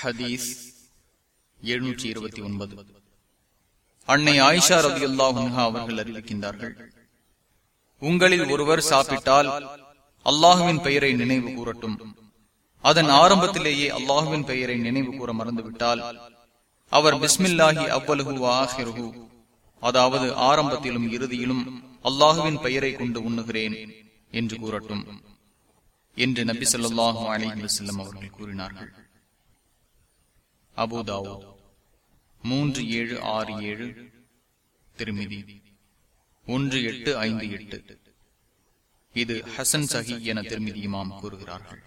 ஹதீஸ் எழுநூற்றி இருபத்தி ஒன்பது. அன்னை ஆயிஷா ரவி அல்லாஹா அவர்கள் அறிவிக்கின்றார்கள் உங்களில் ஒருவர் சாப்பிட்டால் அல்லாஹுவின் பெயரை நினைவு கூறட்டும். அதன் ஆரம்பத்திலேயே அல்லாஹுவின் பெயரை நினைவு கூற மறந்துவிட்டால் அவர் பிஸ்மில்லாஹி அவ்வலுகு ஆஹிருகு அதாவது ஆரம்பத்திலும் இறுதியிலும் அல்லாஹுவின் பெயரை கொண்டு உண்ணுகிறேன் என்று கூறட்டும். என்று நபி சொல்லாஹு அலஹி வசல்லம் அவர்கள் கூறினார்கள். அபுதாவோ மூன்று ஏழு ஆறு ஏழு. திருமிதி. ஒன்று எட்டு ஐந்து எட்டு. இது ஹசன் சஹி என திருமிதி இமாம் கூறுகிறார்கள்.